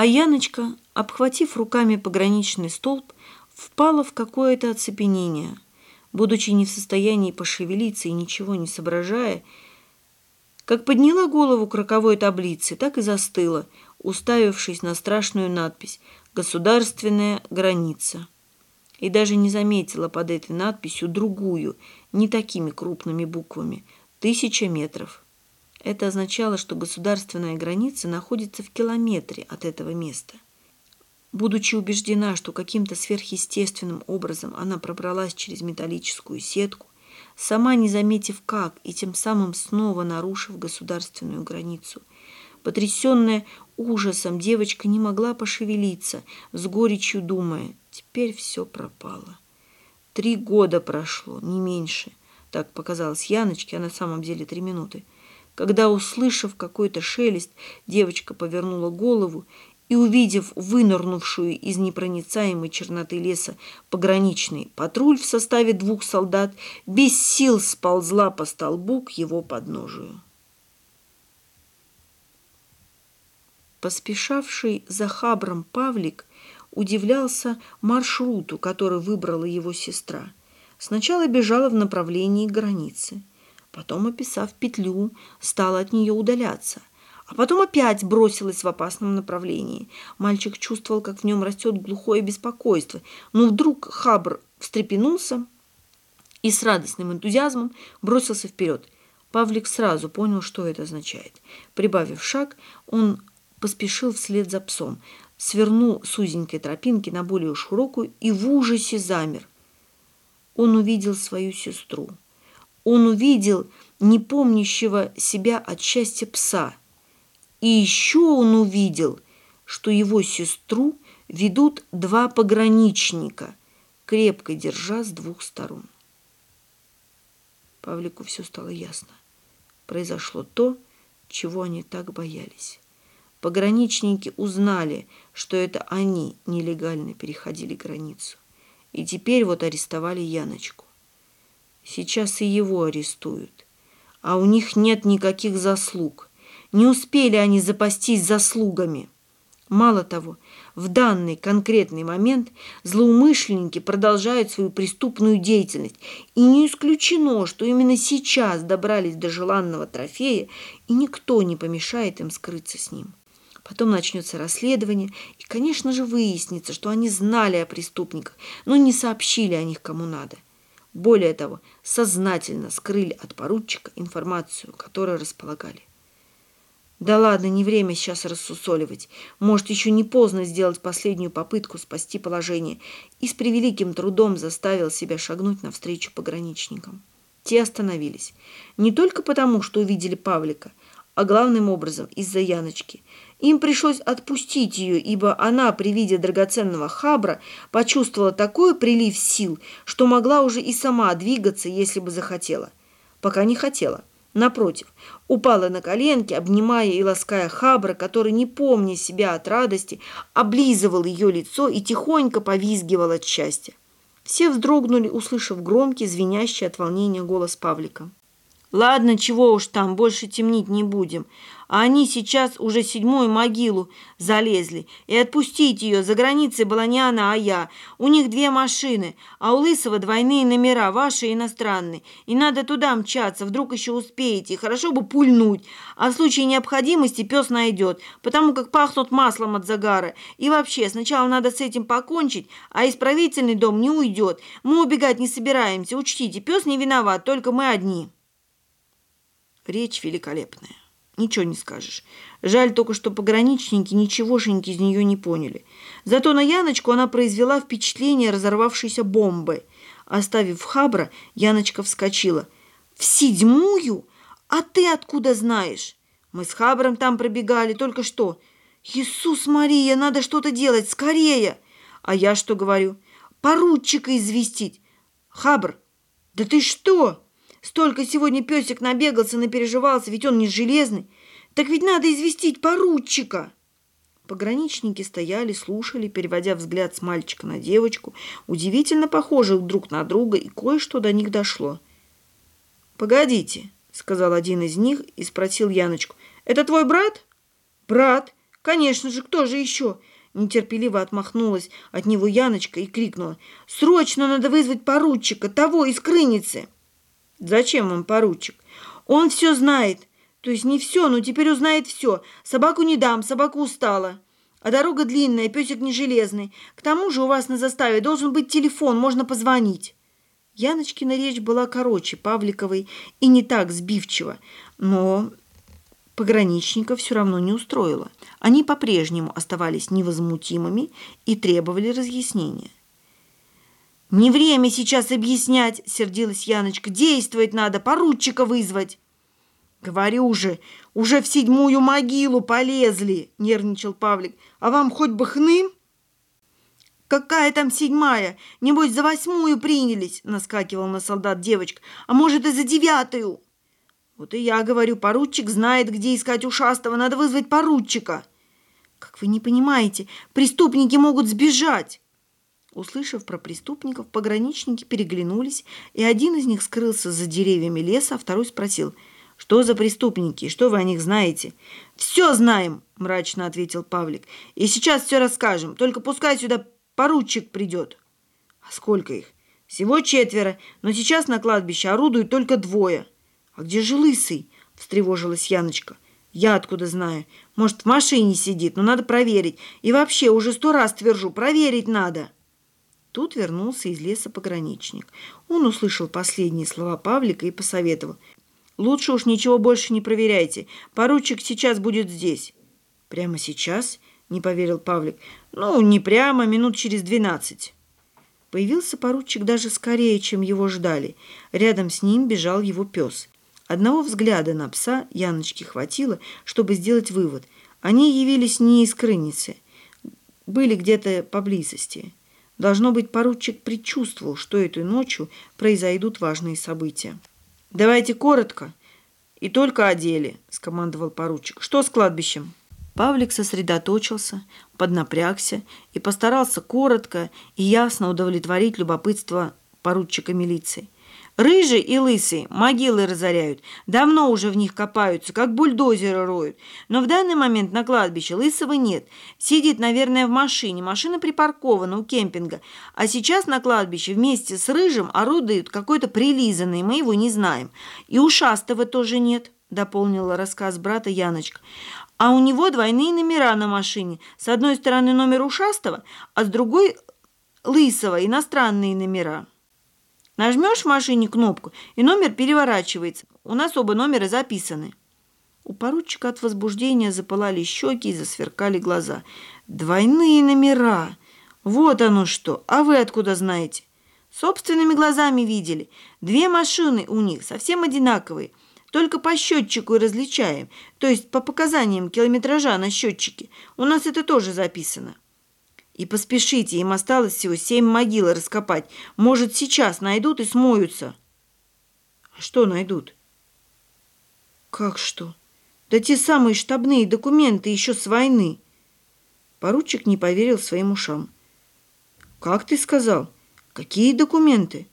А Яночка, обхватив руками пограничный столб, впала в какое-то оцепенение. Будучи не в состоянии пошевелиться и ничего не соображая, как подняла голову к роковой таблице, так и застыла, уставившись на страшную надпись «Государственная граница». И даже не заметила под этой надписью другую, не такими крупными буквами «Тысяча метров». Это означало, что государственная граница находится в километре от этого места. Будучи убеждена, что каким-то сверхъестественным образом она пробралась через металлическую сетку, сама не заметив как и тем самым снова нарушив государственную границу, потрясенная ужасом, девочка не могла пошевелиться, с горечью думая, теперь все пропало. Три года прошло, не меньше, так показалось Яночке, а на самом деле три минуты – когда, услышав какой-то шелест, девочка повернула голову и, увидев вынырнувшую из непроницаемой черноты леса пограничный патруль в составе двух солдат, без сил сползла по столбу к его подножию. Поспешавший за хабром Павлик удивлялся маршруту, который выбрала его сестра. Сначала бежала в направлении границы – Потом, описав петлю, стала от нее удаляться. А потом опять бросилась в опасном направлении. Мальчик чувствовал, как в нем растет глухое беспокойство. Но вдруг Хабр встрепенулся и с радостным энтузиазмом бросился вперед. Павлик сразу понял, что это означает. Прибавив шаг, он поспешил вслед за псом, свернул с узенькой тропинки на более широкую и в ужасе замер. Он увидел свою сестру он увидел непомнящего себя от счастья пса. И еще он увидел, что его сестру ведут два пограничника, крепко держа с двух сторон. Павлику все стало ясно. Произошло то, чего они так боялись. Пограничники узнали, что это они нелегально переходили границу. И теперь вот арестовали Яночку. Сейчас и его арестуют. А у них нет никаких заслуг. Не успели они запастись заслугами. Мало того, в данный конкретный момент злоумышленники продолжают свою преступную деятельность. И не исключено, что именно сейчас добрались до желанного трофея, и никто не помешает им скрыться с ним. Потом начнется расследование, и, конечно же, выяснится, что они знали о преступниках, но не сообщили о них кому надо. Более того, сознательно скрыли от поручика информацию, которой располагали. Да ладно, не время сейчас рассусоливать. Может, еще не поздно сделать последнюю попытку спасти положение. И с превеликим трудом заставил себя шагнуть навстречу пограничникам. Те остановились. Не только потому, что увидели Павлика, а главным образом из-за Яночки – им пришлось отпустить ее, ибо она при виде драгоценного хабра почувствовала такой прилив сил, что могла уже и сама двигаться, если бы захотела. Пока не хотела. Напротив, упала на коленки, обнимая и лаская хабра, который, не помня себя от радости, облизывал ее лицо и тихонько повизгивал от счастья. Все вздрогнули, услышав громкий, звенящий от волнения голос Павлика. «Ладно, чего уж там, больше темнить не будем а они сейчас уже седьмую могилу залезли. И отпустить ее, за границей была не она, а я. У них две машины, а у Лысого двойные номера, ваши иностранные. И надо туда мчаться, вдруг еще успеете, хорошо бы пульнуть. А в случае необходимости пес найдет, потому как пахнут маслом от загара. И вообще, сначала надо с этим покончить, а исправительный дом не уйдет. Мы убегать не собираемся, учтите, пес не виноват, только мы одни. Речь великолепная. Ничего не скажешь. Жаль только, что пограничники ничегошеньки из нее не поняли. Зато на Яночку она произвела впечатление разорвавшейся бомбы. Оставив Хабра, Яночка вскочила. «В седьмую? А ты откуда знаешь? Мы с Хабром там пробегали только что. Иисус Мария, надо что-то делать, скорее!» А я что говорю? «Поручика известить!» «Хабр, да ты что?» Столько сегодня песик набегался, напереживался, ведь он не железный. Так ведь надо известить поручика. Пограничники стояли, слушали, переводя взгляд с мальчика на девочку, удивительно похожих друг на друга, и кое-что до них дошло. «Погодите», — сказал один из них и спросил Яночку, «это твой брат?» «Брат», Конечно же, кто же еще? Нетерпеливо отмахнулась от него Яночка и крикнула. «Срочно надо вызвать поручика, того из Крыницы!» «Зачем вам поручик?» «Он все знает. То есть не все, но теперь узнает все. Собаку не дам, собака устала. А дорога длинная, песик не железный. К тому же у вас на заставе должен быть телефон, можно позвонить». Яночкина речь была короче Павликовой и не так сбивчива, но пограничников все равно не устроило. Они по-прежнему оставались невозмутимыми и требовали разъяснения. «Не время сейчас объяснять!» – сердилась Яночка. «Действовать надо, поручика вызвать!» «Говорю же, уже в седьмую могилу полезли!» – нервничал Павлик. «А вам хоть бы хны?» «Какая там седьмая? Небось, за восьмую принялись!» – наскакивал на солдат девочка. «А может, и за девятую?» Вот и я говорю, поручик знает, где искать ушастого. Надо вызвать поручика. Как вы не понимаете, преступники могут сбежать. Услышав про преступников, пограничники переглянулись, и один из них скрылся за деревьями леса, а второй спросил, «Что за преступники? Что вы о них знаете?» «Все знаем», – мрачно ответил Павлик. «И сейчас все расскажем, только пускай сюда поручик придет». «А сколько их?» «Всего четверо, но сейчас на кладбище орудуют только двое». «А где же Лысый?» – встревожилась Яночка. «Я откуда знаю? Может, в машине сидит, но надо проверить. И вообще, уже сто раз твержу, проверить надо!» Тут вернулся из леса пограничник. Он услышал последние слова Павлика и посоветовал. «Лучше уж ничего больше не проверяйте. Поручик сейчас будет здесь». «Прямо сейчас?» – не поверил Павлик. «Ну, не прямо, минут через двенадцать». Появился поручик даже скорее, чем его ждали. Рядом с ним бежал его пес – Одного взгляда на пса Яночке хватило, чтобы сделать вывод. Они явились не из Крыницы, были где-то поблизости. Должно быть, поручик предчувствовал, что этой ночью произойдут важные события. «Давайте коротко и только о деле», – скомандовал поручик. «Что с кладбищем?» Павлик сосредоточился, поднапрягся и постарался коротко и ясно удовлетворить любопытство поручика милиции – Рыжий и лысый могилы разоряют. Давно уже в них копаются, как бульдозеры роют. Но в данный момент на кладбище лысого нет. Сидит, наверное, в машине. Машина припаркована у кемпинга. А сейчас на кладбище вместе с рыжим орудует какой-то прилизанный. Мы его не знаем. И ушастого тоже нет, дополнила рассказ брата Яночка. А у него двойные номера на машине. С одной стороны номер ушастого, а с другой лысого, иностранные номера. Нажмешь в машине кнопку, и номер переворачивается. У нас оба номера записаны. У поручика от возбуждения запылали щеки и засверкали глаза. Двойные номера. Вот оно что. А вы откуда знаете? Собственными глазами видели. Две машины у них совсем одинаковые. Только по счетчику различаем. То есть по показаниям километража на счетчике. У нас это тоже записано. И поспешите, им осталось всего семь могил раскопать. Может, сейчас найдут и смоются. А что найдут? Как что? Да те самые штабные документы еще с войны. Поручик не поверил своим ушам. Как ты сказал? Какие документы?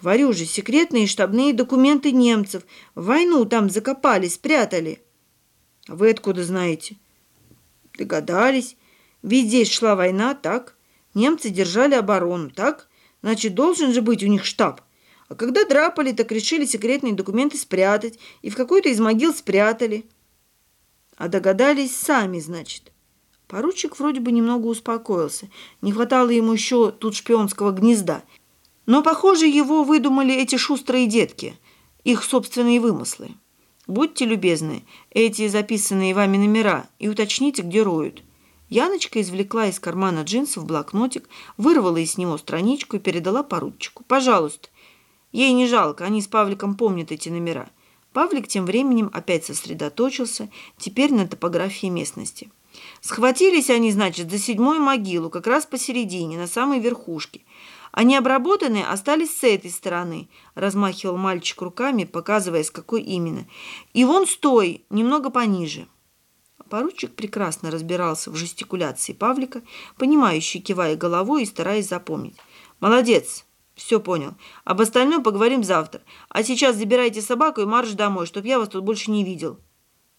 Говорю же, секретные штабные документы немцев. Войну там закопали, спрятали. А вы откуда знаете? Догадались. Ведь здесь шла война, так? Немцы держали оборону, так? Значит, должен же быть у них штаб. А когда драпали, так решили секретные документы спрятать. И в какой-то из могил спрятали. А догадались сами, значит. Поручик вроде бы немного успокоился. Не хватало ему еще тут шпионского гнезда. Но, похоже, его выдумали эти шустрые детки. Их собственные вымыслы. Будьте любезны, эти записанные вами номера, и уточните, где роют. Яночка извлекла из кармана джинсов блокнотик, вырвала из него страничку и передала поручику. «Пожалуйста». Ей не жалко, они с Павликом помнят эти номера. Павлик тем временем опять сосредоточился, теперь на топографии местности. Схватились они, значит, за седьмую могилу, как раз посередине, на самой верхушке. Они обработанные остались с этой стороны, размахивал мальчик руками, показывая, с какой именно. И вон стой, немного пониже. Поручик прекрасно разбирался в жестикуляции Павлика, понимающий, кивая головой и стараясь запомнить. «Молодец! Все понял. Об остальном поговорим завтра. А сейчас забирайте собаку и марш домой, чтоб я вас тут больше не видел».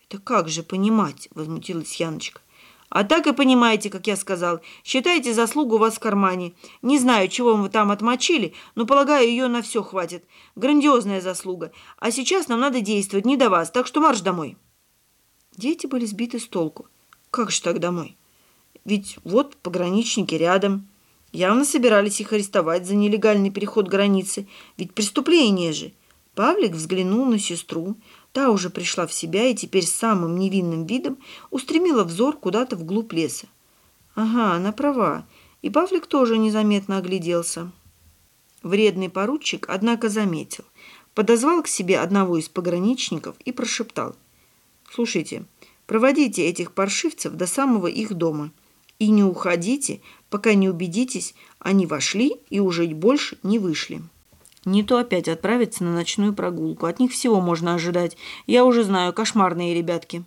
«Это как же понимать?» – возмутилась Яночка. А так и понимаете, как я сказал. Считайте заслугу у вас в кармане. Не знаю, чего вы там отмочили, но, полагаю, ее на все хватит. Грандиозная заслуга. А сейчас нам надо действовать, не до вас, так что марш домой». Дети были сбиты с толку. «Как же так домой? Ведь вот пограничники рядом». Явно собирались их арестовать за нелегальный переход границы, ведь преступление же. Павлик взглянул на сестру. Та уже пришла в себя и теперь самым невинным видом устремила взор куда-то вглубь леса. Ага, она права. И Павлик тоже незаметно огляделся. Вредный поручик, однако, заметил. Подозвал к себе одного из пограничников и прошептал. «Слушайте, проводите этих паршивцев до самого их дома. И не уходите, пока не убедитесь, они вошли и уже больше не вышли. Не то опять отправиться на ночную прогулку. От них всего можно ожидать. Я уже знаю, кошмарные ребятки.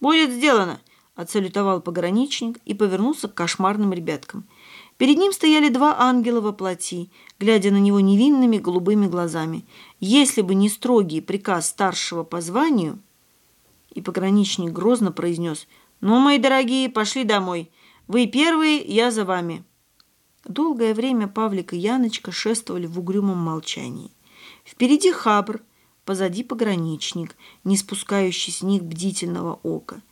«Будет сделано!» – отсалютовал пограничник и повернулся к кошмарным ребяткам. Перед ним стояли два ангела во плоти, глядя на него невинными голубыми глазами. Если бы не строгий приказ старшего по званию, и пограничник грозно произнес «Ну, мои дорогие, пошли домой!» Вы первые, я за вами». Долгое время Павлик и Яночка шествовали в угрюмом молчании. Впереди Хабр, позади пограничник, не спускающий с них бдительного ока.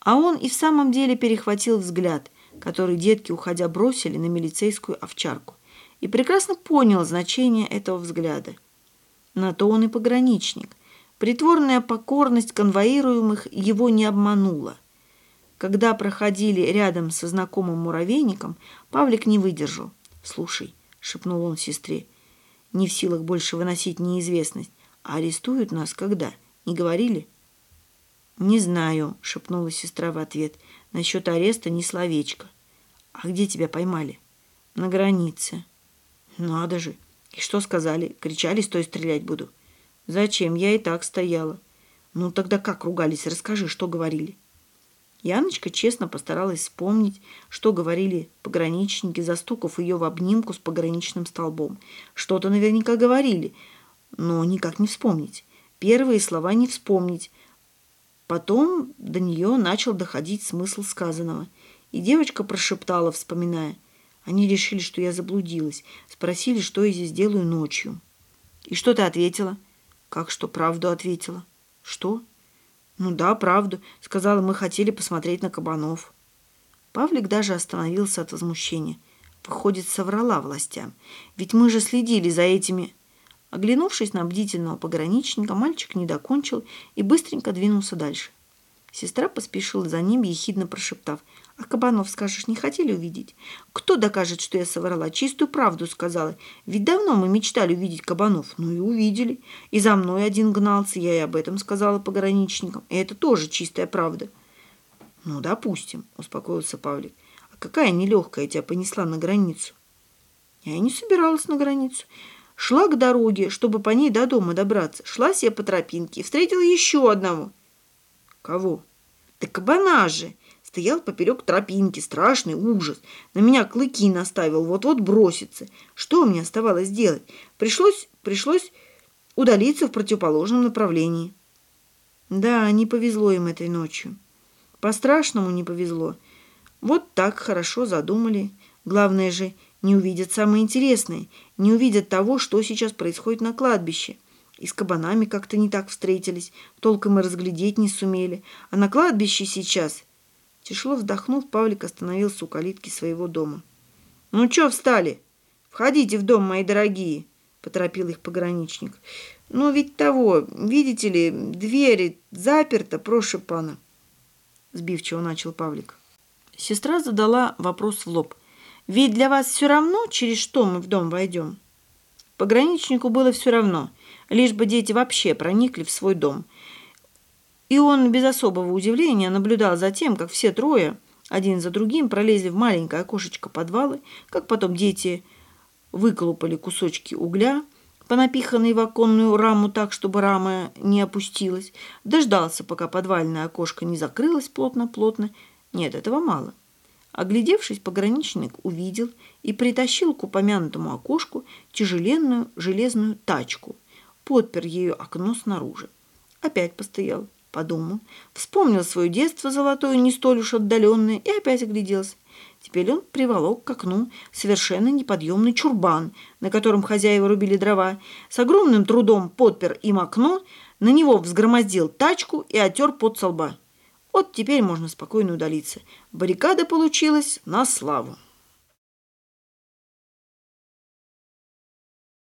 А он и в самом деле перехватил взгляд, который детки, уходя, бросили на милицейскую овчарку, и прекрасно понял значение этого взгляда. На то он и пограничник. Притворная покорность конвоируемых его не обманула. Когда проходили рядом со знакомым муравейником, Павлик не выдержал. «Слушай», — шепнул он сестре, — «не в силах больше выносить неизвестность. А арестуют нас когда? Не говорили?» «Не знаю», — шепнула сестра в ответ. «Насчет ареста ни словечко». «А где тебя поймали?» «На границе». «Надо же! И что сказали? Кричали, стой, стрелять буду». «Зачем? Я и так стояла». «Ну тогда как ругались? Расскажи, что говорили». Яночка честно постаралась вспомнить, что говорили пограничники, застукав ее в обнимку с пограничным столбом. Что-то наверняка говорили, но никак не вспомнить. Первые слова не вспомнить. Потом до нее начал доходить смысл сказанного. И девочка прошептала, вспоминая. Они решили, что я заблудилась. Спросили, что я здесь делаю ночью. И что ты ответила? Как что, правду ответила? Что? «Ну да, правду. Сказала, мы хотели посмотреть на кабанов». Павлик даже остановился от возмущения. Выходит, соврала властям. Ведь мы же следили за этими... Оглянувшись на бдительного пограничника, мальчик не докончил и быстренько двинулся дальше. Сестра поспешила за ним, ехидно прошептав. «А кабанов, скажешь, не хотели увидеть? Кто докажет, что я соврала? Чистую правду сказала. Ведь давно мы мечтали увидеть кабанов. Ну и увидели. И за мной один гнался, я и об этом сказала пограничникам. И это тоже чистая правда». «Ну, допустим», — успокоился Павлик. «А какая нелегкая тебя понесла на границу?» «Я и не собиралась на границу». Шла к дороге, чтобы по ней до дома добраться. Шла себе по тропинке и встретила еще одного. Кого? Да кабана же. Стоял поперек тропинки, страшный ужас. На меня клыки наставил, вот-вот бросится. Что мне оставалось делать? Пришлось, пришлось удалиться в противоположном направлении. Да, не повезло им этой ночью. По-страшному не повезло. Вот так хорошо задумали. Главное же, не увидят самое интересное, не увидят того, что сейчас происходит на кладбище – и с кабанами как-то не так встретились, толком и разглядеть не сумели. А на кладбище сейчас... Тяжело вздохнув, Павлик остановился у калитки своего дома. «Ну чё встали? Входите в дом, мои дорогие!» — поторопил их пограничник. «Ну ведь того, видите ли, двери заперта, прошу пана!» Сбивчиво начал Павлик. Сестра задала вопрос в лоб. «Ведь для вас все равно, через что мы в дом войдем?» Пограничнику было все равно — лишь бы дети вообще проникли в свой дом. И он без особого удивления наблюдал за тем, как все трое, один за другим, пролезли в маленькое окошечко подвала, как потом дети выколупали кусочки угля, понапиханные в оконную раму так, чтобы рама не опустилась, дождался, пока подвальное окошко не закрылось плотно-плотно. Нет, этого мало. Оглядевшись, пограничник увидел и притащил к упомянутому окошку тяжеленную железную тачку – подпер ею окно снаружи. Опять постоял, Подумал, вспомнил свое детство золотое, не столь уж отдаленное, и опять огляделся. Теперь он приволок к окну совершенно неподъемный чурбан, на котором хозяева рубили дрова, с огромным трудом подпер им окно, на него взгромоздил тачку и отер под солба. Вот теперь можно спокойно удалиться. Баррикада получилась на славу.